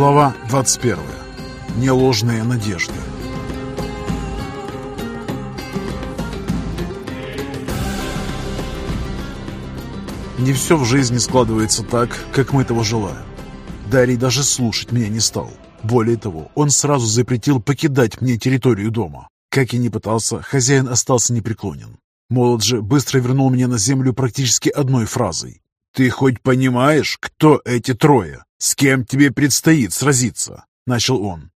Глава 21. Неложные надежды. Не все в жизни складывается так, как мы этого желаем. Дарий даже слушать меня не стал. Более того, он сразу запретил покидать мне территорию дома. Как и не пытался, хозяин остался непреклонен. Молод же быстро вернул меня на землю практически одной фразой. «Ты хоть понимаешь, кто эти трое? С кем тебе предстоит сразиться?» — начал он.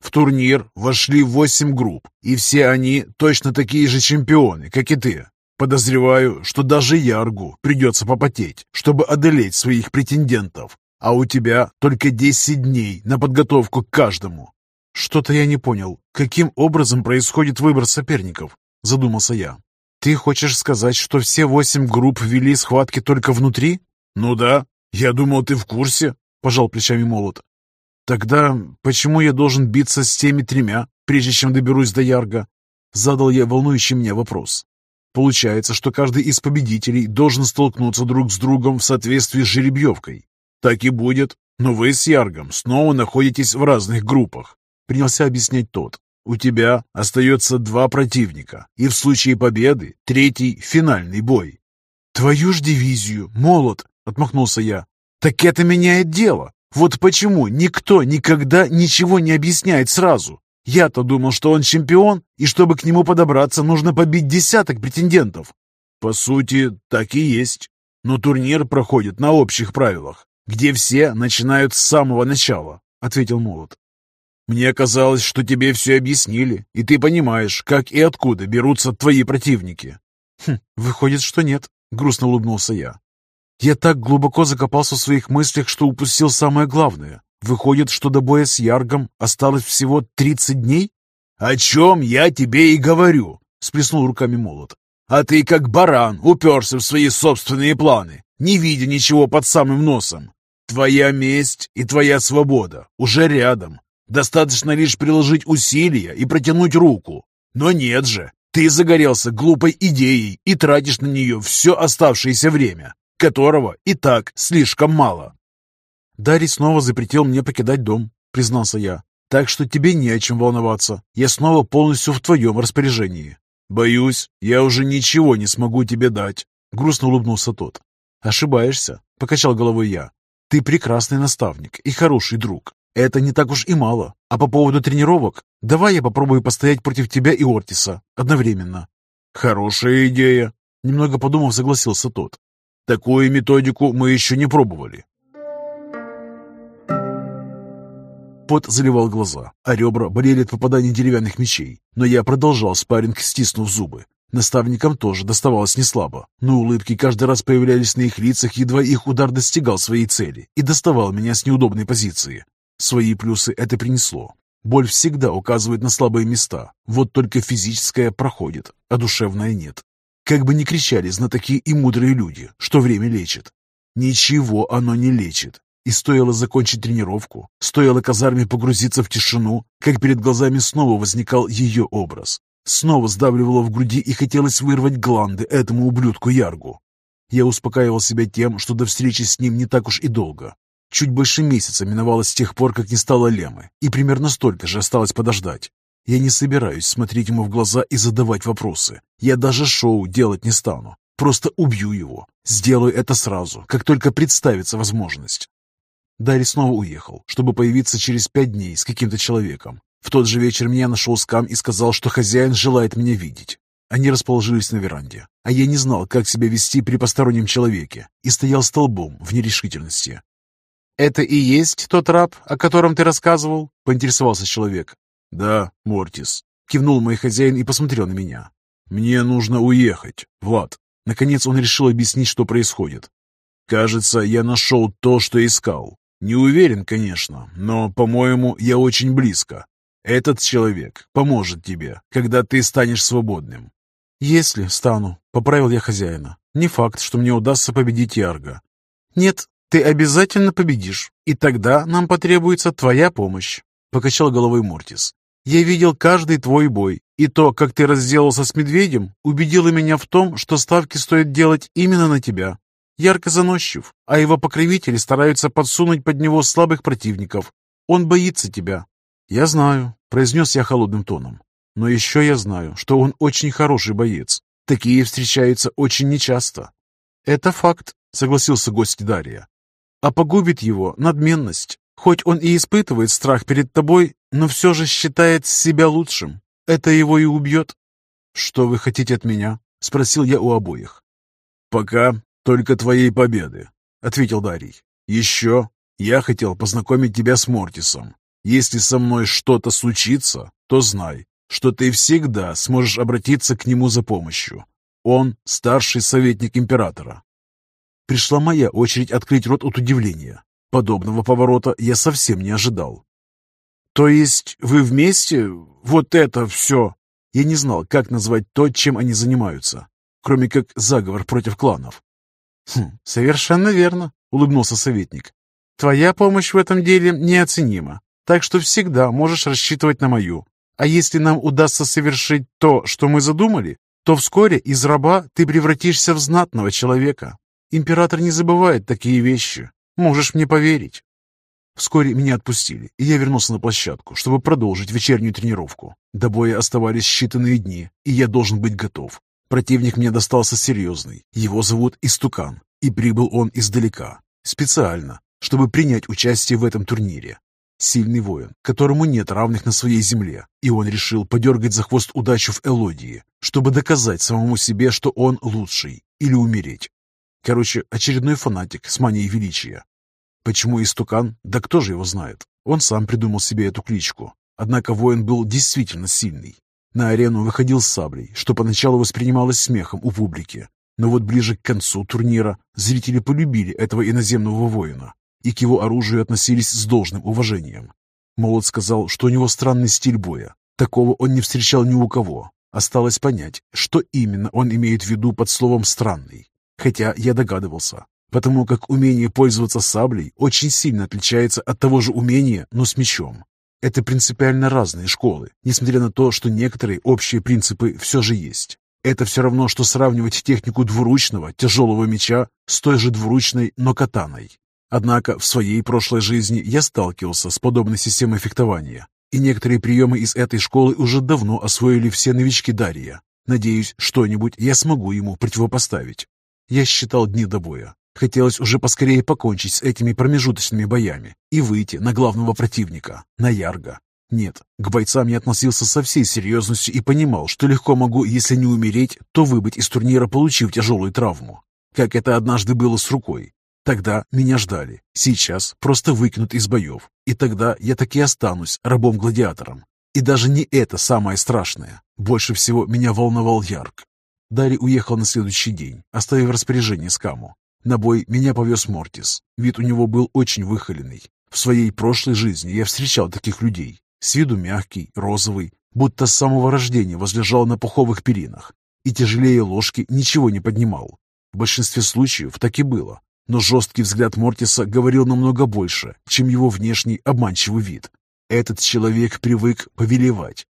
В турнир вошли восемь групп, и все они точно такие же чемпионы, как и ты. Подозреваю, что даже Яргу придется попотеть, чтобы одолеть своих претендентов, а у тебя только десять дней на подготовку к каждому. Что-то я не понял, каким образом происходит выбор соперников, задумался я. «Ты хочешь сказать, что все восемь групп вели схватки только внутри?» «Ну да. Я думал, ты в курсе», — пожал плечами Молот. «Тогда почему я должен биться с теми тремя, прежде чем доберусь до Ярга?» Задал я волнующий меня вопрос. Получается, что каждый из победителей должен столкнуться друг с другом в соответствии с жеребьевкой. Так и будет. Но вы с Яргом снова находитесь в разных группах. Принялся объяснять тот. У тебя остается два противника, и в случае победы третий финальный бой. Твою ж дивизию, молот, отмахнулся я. Так это меняет дело. Вот почему никто никогда ничего не объясняет сразу. Я-то думал, что он чемпион, и чтобы к нему подобраться, нужно побить десяток претендентов. По сути, так и есть. Но турнир проходит на общих правилах, где все начинают с самого начала, ответил Молот. Мне казалось, что тебе все объяснили, и ты понимаешь, как и откуда берутся твои противники. Хм, выходит, что нет, грустно улыбнулся я. Я так глубоко закопался в своих мыслях, что упустил самое главное. Выходит, что до боя с Яргом осталось всего 30 дней? О чем я тебе и говорю, сплеснул руками молот. А ты как баран уперся в свои собственные планы, не видя ничего под самым носом. Твоя месть и твоя свобода уже рядом, Достаточно лишь приложить усилия и протянуть руку. Но нет же, ты загорелся глупой идеей и тратишь на нее все оставшееся время, которого и так слишком мало. Дарий снова запретил мне покидать дом, признался я. Так что тебе не о чем волноваться. Я снова полностью в твоем распоряжении. Боюсь, я уже ничего не смогу тебе дать. Грустно улыбнулся тот. Ошибаешься, покачал головой я. Ты прекрасный наставник и хороший друг. Это не так уж и мало. А по поводу тренировок, давай я попробую постоять против тебя и Ортиса одновременно. Хорошая идея. Немного подумав, согласился тот. Такую методику мы еще не пробовали. Пот заливал глаза, а ребра болели от попадания деревянных мечей. Но я продолжал спарринг, стиснув зубы. Наставникам тоже доставалось неслабо, но улыбки каждый раз появлялись на их лицах, едва их удар достигал своей цели и доставал меня с неудобной позиции. Свои плюсы это принесло. Боль всегда указывает на слабые места, вот только физическая проходит, а душевная нет. Как бы ни кричали знатоки и мудрые люди, что время лечит. Ничего оно не лечит. И стоило закончить тренировку, стоило казарме погрузиться в тишину, как перед глазами снова возникал ее образ. Снова сдавливало в груди и хотелось вырвать гланды этому ублюдку Яргу. Я успокаивал себя тем, что до встречи с ним не так уж и долго. Чуть больше месяца миновало с тех пор, как не стало Лемы, и примерно столько же осталось подождать. Я не собираюсь смотреть ему в глаза и задавать вопросы. Я даже шоу делать не стану. Просто убью его. Сделаю это сразу, как только представится возможность. Дарри снова уехал, чтобы появиться через пять дней с каким-то человеком. В тот же вечер меня нашел Скам и сказал, что хозяин желает меня видеть. Они расположились на веранде, а я не знал, как себя вести при постороннем человеке, и стоял столбом в нерешительности. «Это и есть тот раб, о котором ты рассказывал?» — поинтересовался человек. «Да, Мортис», — кивнул мой хозяин и посмотрел на меня. «Мне нужно уехать, Влад». Наконец он решил объяснить, что происходит. «Кажется, я нашел то, что искал. Не уверен, конечно, но, по-моему, я очень близко. Этот человек поможет тебе, когда ты станешь свободным». «Если стану», — поправил я хозяина. «Не факт, что мне удастся победить Ярга. Нет, ты обязательно победишь, и тогда нам потребуется твоя помощь», — покачал головой Мортис. «Я видел каждый твой бой, и то, как ты разделался с медведем, убедило меня в том, что ставки стоит делать именно на тебя. Ярко заносчив, а его покровители стараются подсунуть под него слабых противников. Он боится тебя». «Я знаю», — произнес я холодным тоном. «Но еще я знаю, что он очень хороший боец. Такие встречаются очень нечасто». «Это факт», — согласился гость Дарья. «А погубит его надменность. Хоть он и испытывает страх перед тобой, но все же считает себя лучшим. Это его и убьет». «Что вы хотите от меня?» — спросил я у обоих. «Пока только твоей победы», — ответил Дарий. «Еще я хотел познакомить тебя с Мортисом. Если со мной что-то случится, то знай, что ты всегда сможешь обратиться к нему за помощью. Он старший советник императора». Пришла моя очередь открыть рот от удивления. Подобного поворота я совсем не ожидал. «То есть вы вместе? Вот это все?» Я не знал, как назвать то, чем они занимаются, кроме как заговор против кланов. «Хм, совершенно верно», — улыбнулся советник. «Твоя помощь в этом деле неоценима, так что всегда можешь рассчитывать на мою. А если нам удастся совершить то, что мы задумали, то вскоре из раба ты превратишься в знатного человека. Император не забывает такие вещи. Можешь мне поверить. Вскоре меня отпустили, и я вернулся на площадку, чтобы продолжить вечернюю тренировку. До боя оставались считанные дни, и я должен быть готов. Противник мне достался серьезный. Его зовут Истукан, и прибыл он издалека, специально, чтобы принять участие в этом турнире. Сильный воин, которому нет равных на своей земле, и он решил подергать за хвост удачу в Элодии, чтобы доказать самому себе, что он лучший, или умереть. Короче, очередной фанатик с манией величия. Почему истукан? Да кто же его знает? Он сам придумал себе эту кличку. Однако воин был действительно сильный. На арену выходил с саблей, что поначалу воспринималось смехом у публики. Но вот ближе к концу турнира зрители полюбили этого иноземного воина и к его оружию относились с должным уважением. Молот сказал, что у него странный стиль боя. Такого он не встречал ни у кого. Осталось понять, что именно он имеет в виду под словом «странный». Хотя я догадывался, потому как умение пользоваться саблей очень сильно отличается от того же умения, но с мечом. Это принципиально разные школы, несмотря на то, что некоторые общие принципы все же есть. Это все равно, что сравнивать технику двуручного, тяжелого меча с той же двуручной, но катаной. Однако в своей прошлой жизни я сталкивался с подобной системой фехтования, и некоторые приемы из этой школы уже давно освоили все новички Дарья. Надеюсь, что-нибудь я смогу ему противопоставить. Я считал дни до боя. Хотелось уже поскорее покончить с этими промежуточными боями и выйти на главного противника, на Ярга. Нет, к бойцам я относился со всей серьезностью и понимал, что легко могу, если не умереть, то выбыть из турнира, получив тяжелую травму. Как это однажды было с рукой. Тогда меня ждали, сейчас просто выкинут из боев, и тогда я таки останусь рабом-гладиатором. И даже не это самое страшное. Больше всего меня волновал Ярк. Дарий уехал на следующий день, оставив распоряжение Скаму. На бой меня повез Мортис. Вид у него был очень выхоленный. В своей прошлой жизни я встречал таких людей. С виду мягкий, розовый, будто с самого рождения возлежал на пуховых перинах. И тяжелее ложки ничего не поднимал. В большинстве случаев так и было. Но жесткий взгляд Мортиса говорил намного больше, чем его внешний обманчивый вид. Этот человек привык повелевать,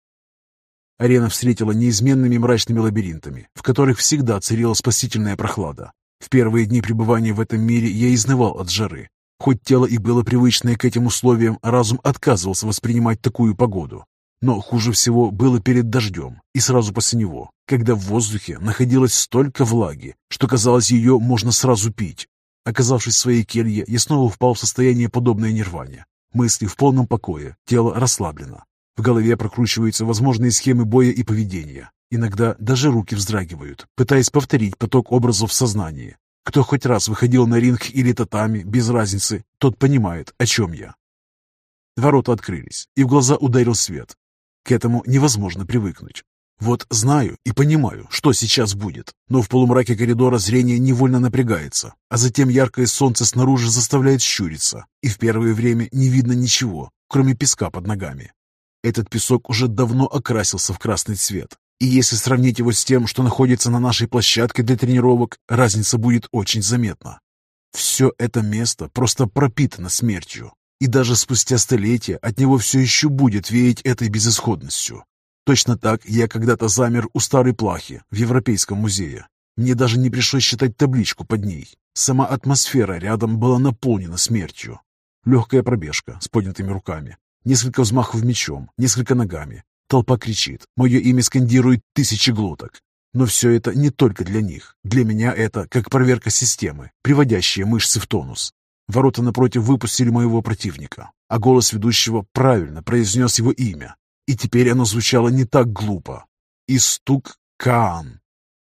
Арена встретила неизменными мрачными лабиринтами, в которых всегда царила спасительная прохлада. В первые дни пребывания в этом мире я изнывал от жары. Хоть тело и было привычное к этим условиям, разум отказывался воспринимать такую погоду. Но хуже всего было перед дождем и сразу после него, когда в воздухе находилось столько влаги, что казалось, ее можно сразу пить. Оказавшись в своей келье, я снова впал в состояние подобное нирване. Мысли в полном покое, тело расслаблено. В голове прокручиваются возможные схемы боя и поведения. Иногда даже руки вздрагивают, пытаясь повторить поток образов в сознании. Кто хоть раз выходил на ринг или татами, без разницы, тот понимает, о чем я. Ворота открылись, и в глаза ударил свет. К этому невозможно привыкнуть. Вот знаю и понимаю, что сейчас будет, но в полумраке коридора зрение невольно напрягается, а затем яркое солнце снаружи заставляет щуриться, и в первое время не видно ничего, кроме песка под ногами. Этот песок уже давно окрасился в красный цвет, и если сравнить его с тем, что находится на нашей площадке для тренировок, разница будет очень заметна. Все это место просто пропитано смертью, и даже спустя столетия от него все еще будет веять этой безысходностью. Точно так я когда-то замер у старой плахи в Европейском музее. Мне даже не пришлось считать табличку под ней. Сама атмосфера рядом была наполнена смертью. Легкая пробежка с поднятыми руками. Несколько взмахов мечом, несколько ногами. Толпа кричит. Мое имя скандирует тысячи глоток. Но все это не только для них. Для меня это как проверка системы, приводящая мышцы в тонус. Ворота напротив выпустили моего противника, а голос ведущего правильно произнес его имя. И теперь оно звучало не так глупо. Истук Каан.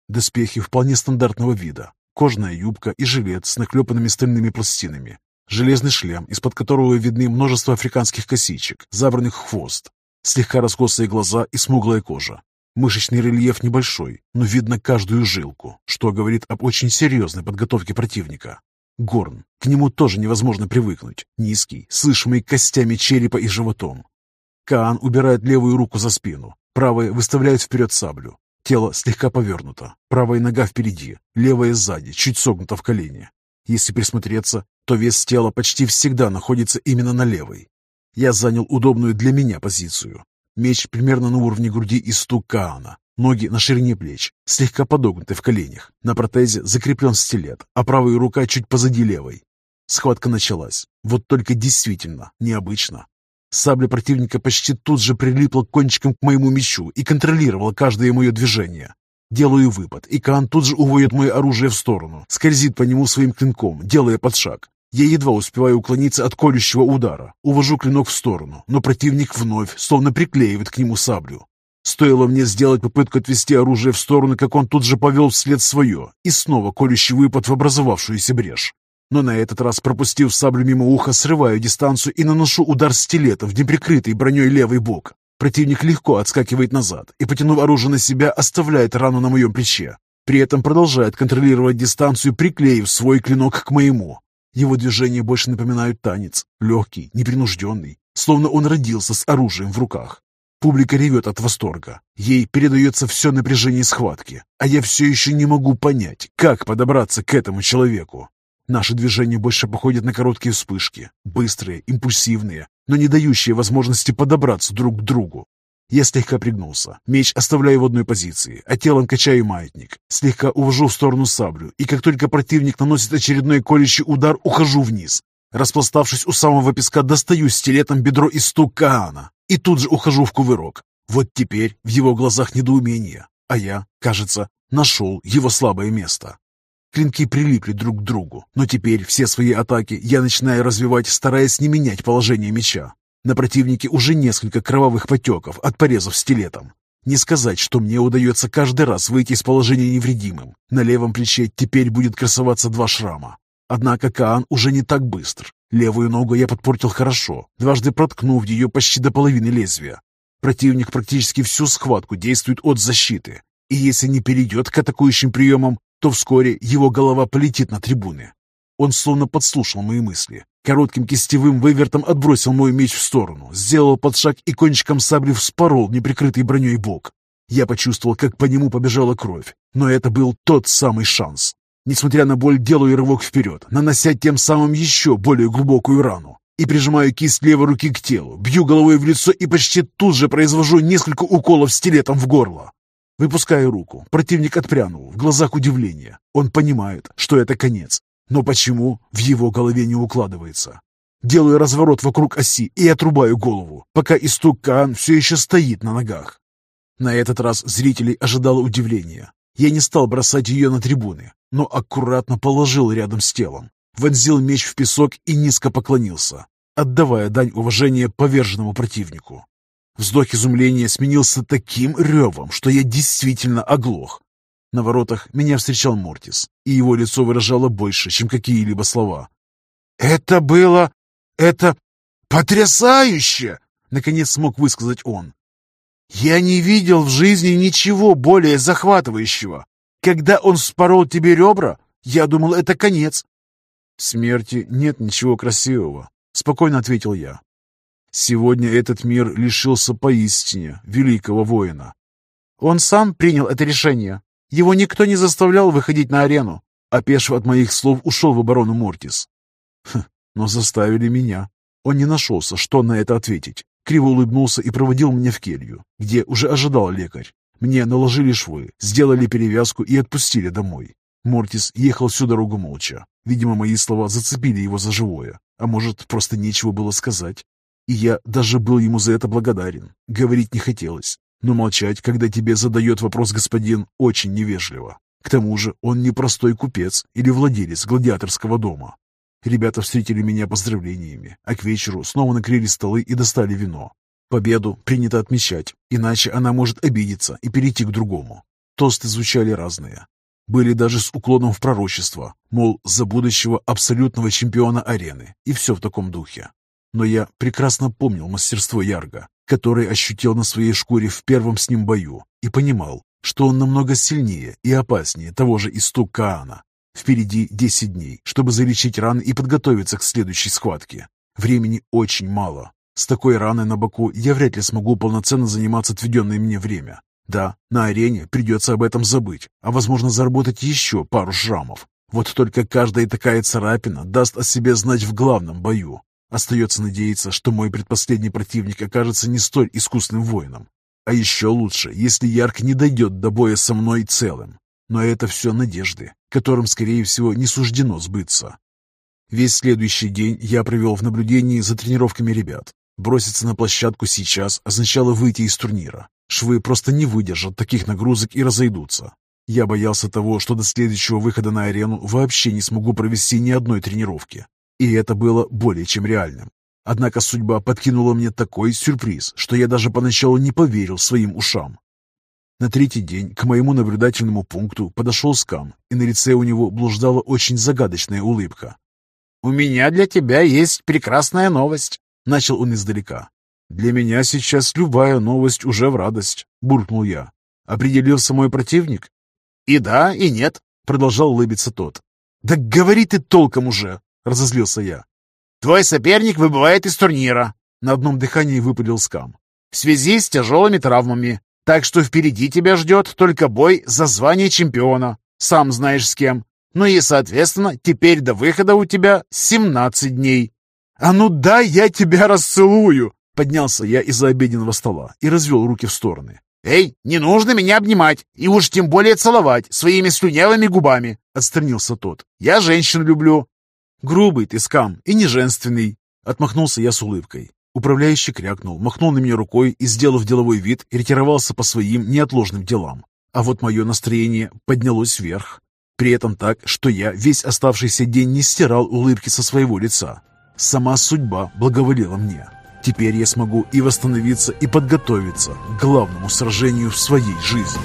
Доспехи вполне стандартного вида. Кожаная юбка и жилет с наклепанными стальными пластинами. Железный шлем, из-под которого видны множество африканских косичек, забранных хвост. Слегка раскосые глаза и смуглая кожа. Мышечный рельеф небольшой, но видно каждую жилку, что говорит об очень серьезной подготовке противника. Горн. К нему тоже невозможно привыкнуть. Низкий, слышимый костями черепа и животом. Каан убирает левую руку за спину, правая выставляет вперед саблю. Тело слегка повернуто, правая нога впереди, левая сзади, чуть согнута в колени. Если присмотреться, то вес тела почти всегда находится именно на левой. Я занял удобную для меня позицию. Меч примерно на уровне груди и стук Каана, Ноги на ширине плеч, слегка подогнуты в коленях. На протезе закреплен стилет, а правая рука чуть позади левой. Схватка началась. Вот только действительно необычно. Сабля противника почти тут же прилипла кончиком к моему мечу и контролировала каждое мое движение. Делаю выпад, и Каан тут же уводит мое оружие в сторону, скользит по нему своим клинком, делая подшаг. Я едва успеваю уклониться от колющего удара, увожу клинок в сторону, но противник вновь словно приклеивает к нему саблю. Стоило мне сделать попытку отвести оружие в сторону, как он тут же повел вслед свое, и снова колющий выпад в образовавшуюся брешь. Но на этот раз, пропустив саблю мимо уха, срываю дистанцию и наношу удар стилета в неприкрытый броней левый бок. Противник легко отскакивает назад и, потянув оружие на себя, оставляет рану на моем плече. При этом продолжает контролировать дистанцию, приклеив свой клинок к моему. Его движения больше напоминают танец, легкий, непринужденный, словно он родился с оружием в руках. Публика ревет от восторга. Ей передается все напряжение схватки, а я все еще не могу понять, как подобраться к этому человеку. Наши движения больше походят на короткие вспышки, быстрые, импульсивные, но не дающие возможности подобраться друг к другу. Я слегка пригнулся, меч оставляю в одной позиции, а телом качаю маятник, слегка увожу в сторону саблю, и как только противник наносит очередной колющий удар, ухожу вниз. Распластавшись у самого песка, достаю стилетом бедро из стук Каана и тут же ухожу в кувырок. Вот теперь в его глазах недоумение, а я, кажется, нашел его слабое место. Клинки прилипли друг к другу, но теперь все свои атаки я начинаю развивать, стараясь не менять положение меча. На противнике уже несколько кровавых потеков от порезов стилетом. Не сказать, что мне удается каждый раз выйти из положения невредимым. На левом плече теперь будет красоваться два шрама. Однако Каан уже не так быстр. Левую ногу я подпортил хорошо, дважды проткнув ее почти до половины лезвия. Противник практически всю схватку действует от защиты, и если не перейдет к атакующим приемам, то вскоре его голова полетит на трибуны. Он словно подслушал мои мысли. Коротким кистевым вывертом отбросил мой меч в сторону, сделал подшаг и кончиком сабли вспорол неприкрытый броней бок. Я почувствовал, как по нему побежала кровь, но это был тот самый шанс. Несмотря на боль, делаю рывок вперед, нанося тем самым еще более глубокую рану. И прижимаю кисть левой руки к телу, бью головой в лицо и почти тут же произвожу несколько уколов стилетом в горло. Выпускаю руку. Противник отпрянул, в глазах удивление. Он понимает, что это конец. Но почему, в его голове не укладывается. Делаю разворот вокруг оси и отрубаю голову, пока истук Каан все еще стоит на ногах. На этот раз зрителей ожидало удивление. Я не стал бросать ее на трибуны, но аккуратно положил рядом с телом, вонзил меч в песок и низко поклонился, отдавая дань уважения поверженному противнику. Вздох изумления сменился таким ревом, что я действительно оглох. На воротах меня встречал Мортис, и его лицо выражало больше, чем какие-либо слова. «Это было... это... потрясающе!» Наконец смог высказать он. «Я не видел в жизни ничего более захватывающего. Когда он спорол тебе ребра, я думал, это конец». «В смерти нет ничего красивого», — спокойно ответил я. «Сегодня этот мир лишился поистине великого воина». «Он сам принял это решение. Его никто не заставлял выходить на арену». Опешив от моих слов, ушел в оборону Мортис. Хм, но заставили меня. Он не нашелся, что на это ответить. Криво улыбнулся и проводил меня в келью, где уже ожидал лекарь. Мне наложили швы, сделали перевязку и отпустили домой. Мортис ехал всю дорогу молча. Видимо, мои слова зацепили его за живое. А может, просто нечего было сказать. И я даже был ему за это благодарен. Говорить не хотелось. Но молчать, когда тебе задает вопрос господин, очень невежливо. К тому же он не простой купец или владелец гладиаторского дома. Ребята встретили меня поздравлениями, а к вечеру снова накрыли столы и достали вино. Победу принято отмечать, иначе она может обидеться и перейти к другому. Тосты звучали разные. Были даже с уклоном в пророчество, мол, за будущего абсолютного чемпиона арены, и все в таком духе. Но я прекрасно помнил мастерство Ярга, который ощутил на своей шкуре в первом с ним бою, и понимал, что он намного сильнее и опаснее того же Истук Каана. Впереди 10 дней, чтобы залечить раны и подготовиться к следующей схватке. Времени очень мало. С такой раной на боку я вряд ли смогу полноценно заниматься отведенное мне время. Да, на арене придется об этом забыть, а возможно заработать еще пару шрамов. Вот только каждая такая царапина даст о себе знать в главном бою. Остается надеяться, что мой предпоследний противник окажется не столь искусным воином. А еще лучше, если Ярк не дойдет до боя со мной целым. Но это все надежды, которым, скорее всего, не суждено сбыться. Весь следующий день я провел в наблюдении за тренировками ребят. Броситься на площадку сейчас означало выйти из турнира. Швы просто не выдержат таких нагрузок и разойдутся. Я боялся того, что до следующего выхода на арену вообще не смогу провести ни одной тренировки. И это было более чем реальным. Однако судьба подкинула мне такой сюрприз, что я даже поначалу не поверил своим ушам. На третий день к моему наблюдательному пункту подошел Скам, и на лице у него блуждала очень загадочная улыбка. «У меня для тебя есть прекрасная новость», — начал он издалека. «Для меня сейчас любая новость уже в радость», — буркнул я. «Определился мой противник?» «И да, и нет», — продолжал улыбиться тот. «Да говори ты толком уже!» — разозлился я. «Твой соперник выбывает из турнира», — на одном дыхании выпалил скам. «В связи с тяжелыми травмами. Так что впереди тебя ждет только бой за звание чемпиона. Сам знаешь с кем. Ну и, соответственно, теперь до выхода у тебя 17 дней». «А ну да, я тебя расцелую!» Поднялся я из-за обеденного стола и развел руки в стороны. «Эй, не нужно меня обнимать и уж тем более целовать своими слюнявыми губами!» — отстранился тот. «Я женщин люблю!» «Грубый ты, скам, и неженственный!» — отмахнулся я с улыбкой. Управляющий крякнул, махнул на меня рукой и, сделав деловой вид, ретировался по своим неотложным делам. А вот мое настроение поднялось вверх. При этом так, что я весь оставшийся день не стирал улыбки со своего лица. Сама судьба благоволила мне. Теперь я смогу и восстановиться, и подготовиться к главному сражению в своей жизни.